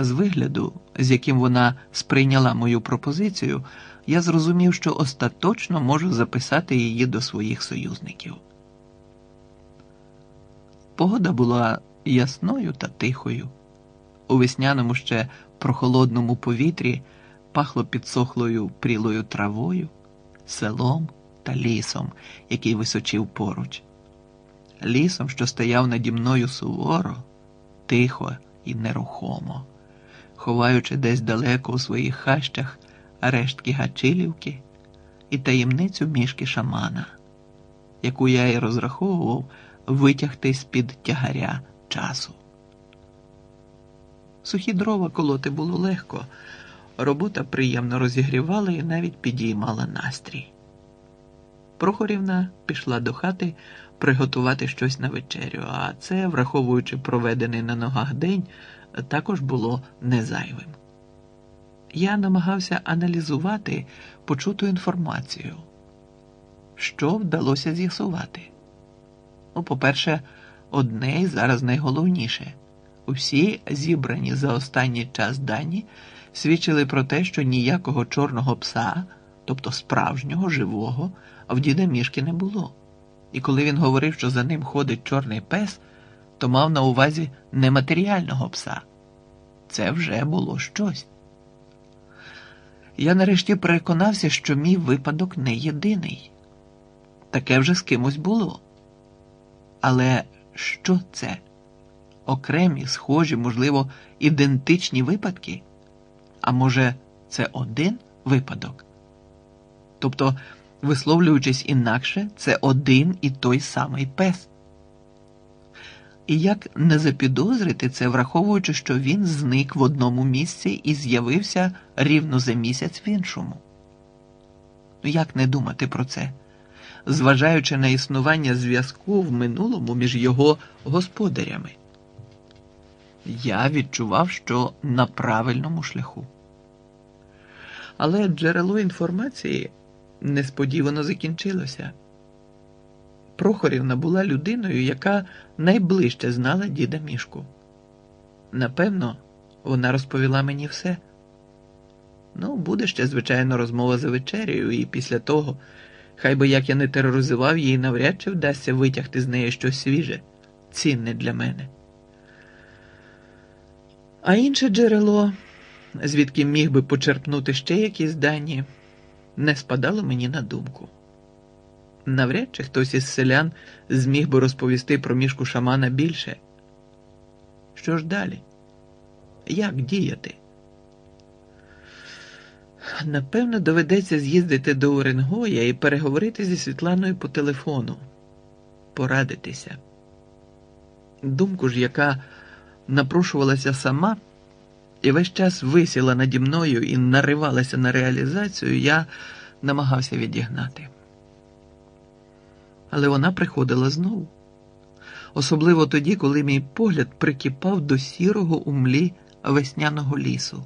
З вигляду, з яким вона сприйняла мою пропозицію, я зрозумів, що остаточно можу записати її до своїх союзників. Погода була ясною та тихою. У весняному ще прохолодному повітрі пахло підсохлою прілою травою, селом та лісом, який височив поруч. Лісом, що стояв наді мною суворо, тихо і нерухомо, ховаючи десь далеко у своїх хащах рештки Гачилівки і таємницю мішки шамана, яку я й розраховував витягти з-під тягаря часу. Сухі дрова колоти було легко, робота приємно розігрівала і навіть підіймала настрій. Прохорівна пішла до хати приготувати щось на вечерю, а це, враховуючи проведений на ногах день, також було незайвим. Я намагався аналізувати почуту інформацію, що вдалося з'ясувати. Ну, по-перше, одне і зараз найголовніше усі зібрані за останній час дані свідчили про те, що ніякого чорного пса, тобто справжнього, живого, в діда мішки не було. І коли він говорив, що за ним ходить чорний пес, то мав на увазі нематеріального пса. Це вже було щось. Я нарешті переконався, що мій випадок не єдиний. Таке вже з кимось було. Але що це? Окремі, схожі, можливо, ідентичні випадки? А може, це один випадок? Тобто, висловлюючись інакше, це один і той самий пес. І як не запідозрити це, враховуючи, що він зник в одному місці і з'явився рівно за місяць в іншому? Ну як не думати про це, зважаючи на існування зв'язку в минулому між його господарями? Я відчував, що на правильному шляху. Але джерело інформації несподівано закінчилося. Прохорівна була людиною, яка найближче знала діда мішку. Напевно, вона розповіла мені все. Ну, буде ще, звичайно, розмова за вечерею, і після того, хай би як я не тероризував її, навряд чи вдасться витягти з неї щось свіже, цінне для мене. А інше джерело, звідки міг би почерпнути ще якісь дані, не спадало мені на думку. Навряд чи хтось із селян зміг би розповісти про мішку шамана більше. Що ж далі? Як діяти? Напевно, доведеться з'їздити до Оренгоя і переговорити зі Світланою по телефону, порадитися. Думку ж, яка напрошувалася сама і весь час висіла наді мною і наривалася на реалізацію, я намагався відігнати. Але вона приходила знову, особливо тоді, коли мій погляд прикипав до сірого умлі весняного лісу.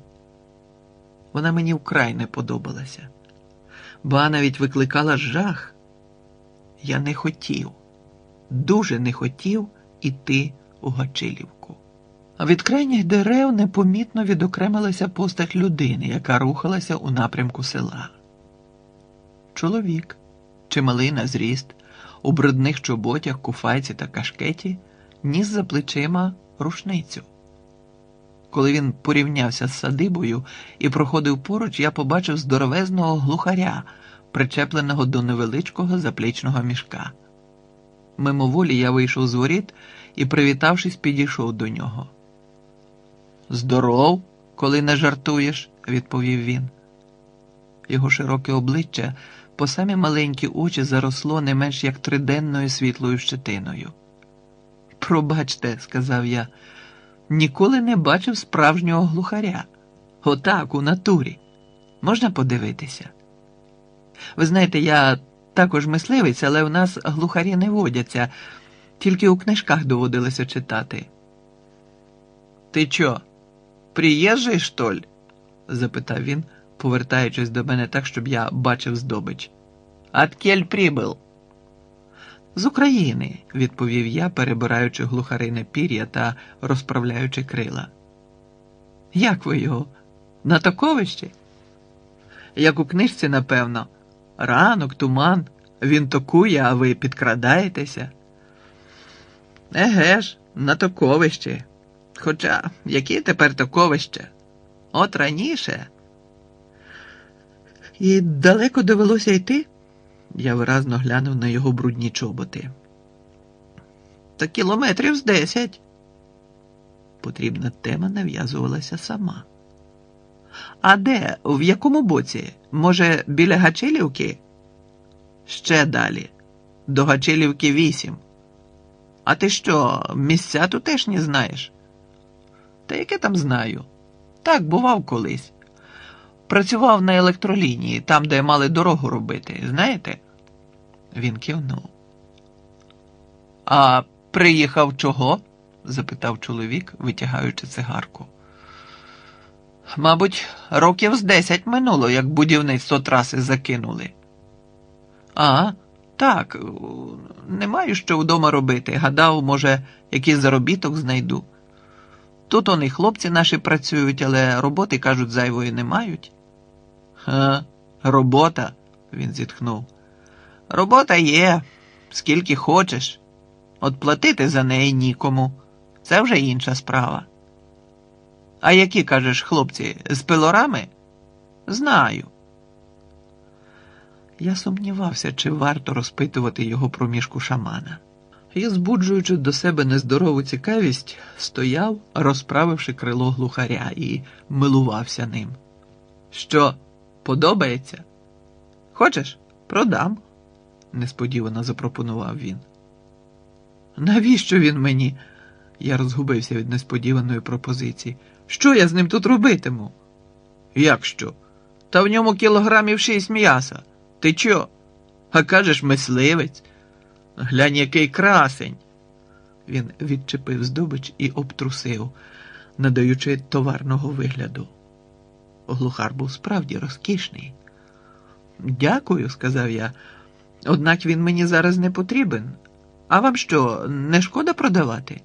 Вона мені вкрай не подобалася, ба навіть викликала жах. Я не хотів, дуже не хотів іти у Гачилівку. А від крайніх дерев непомітно відокремилася постать людини, яка рухалася у напрямку села. Чоловік, чималий на зріст, у брудних чоботях, куфайці та кашкеті, ніс за плечима рушницю. Коли він порівнявся з садибою і проходив поруч, я побачив здоровезного глухаря, причепленого до невеличкого заплічного мішка. Мимоволі я вийшов з воріт і, привітавшись, підійшов до нього. Здоров, коли не жартуєш, відповів він. Його широке обличчя по самі маленькі очі заросло не менш як триденною світлою щетиною. Пробачте, сказав я, ніколи не бачив справжнього глухаря. Отак, у натурі. Можна подивитися? Ви знаєте, я також мисливець, але в нас глухарі не водяться, тільки у книжках доводилося читати. Ти чо, приїжджий, штоль? запитав він повертаючись до мене так, щоб я бачив здобич. Аткель прибыл. З України, відповів я, перебираючи глухарине пір'я та розправляючи крила. Як ви його? На таковищі? Як у книжці, напевно, ранок, туман, він токує, а ви підкрадаєтеся. Еге ж, на таковищі. Хоча, які тепер таковище? От раніше. І далеко довелося йти? Я виразно глянув на його брудні чоботи. Та кілометрів з десять. Потрібна тема нав'язувалася сама. А де? В якому боці? Може, біля Гачилівки? Ще далі. До Гачилівки вісім. А ти що, місця тутешні знаєш? Та яке там знаю? Так, бував колись. Працював на електролінії, там, де мали дорогу робити, знаєте? Він кивнув. А приїхав чого? запитав чоловік, витягаючи цигарку. Мабуть, років з десять минуло, як будівництво траси закинули. А, так, не маю що вдома робити. Гадав, може, якийсь заробіток знайду. Тут вони хлопці наші працюють, але роботи, кажуть, зайвої не мають. Ха, робота, він зітхнув. Робота є, скільки хочеш. От платити за неї нікому. Це вже інша справа. А які, кажеш, хлопці, з пилорами? Знаю. Я сумнівався, чи варто розпитувати його про мішку шамана. І, збуджуючи до себе нездорову цікавість, стояв, розправивши крило глухаря, і милувався ним. Що, подобається? Хочеш, продам, несподівано запропонував він. Навіщо він мені? Я розгубився від несподіваної пропозиції. Що я з ним тут робитиму? Як що? Та в ньому кілограмів шість м'яса. Ти чо? А кажеш, мисливець? Глянь, який красень. Він відчепив здобич і обтрусив, надаючи товарного вигляду. Глухар був справді розкішний. Дякую, сказав я. Однак він мені зараз не потрібен. А вам що, не шкода продавати?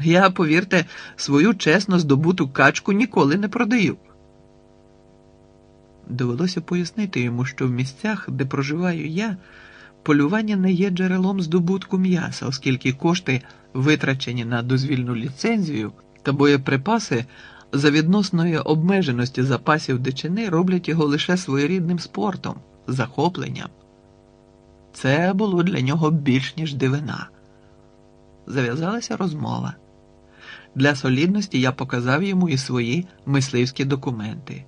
Я, повірте, свою чесно здобуту качку ніколи не продаю. Довелося пояснити йому, що в місцях, де проживаю я, полювання не є джерелом здобутку м'яса, оскільки кошти, витрачені на дозвільну ліцензію та боєприпаси за відносної обмеженості запасів дичини, роблять його лише своєрідним спортом, захопленням. Це було для нього більш ніж дивина. Зав'язалася розмова. Для солідності я показав йому і свої мисливські документи.